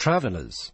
travelers.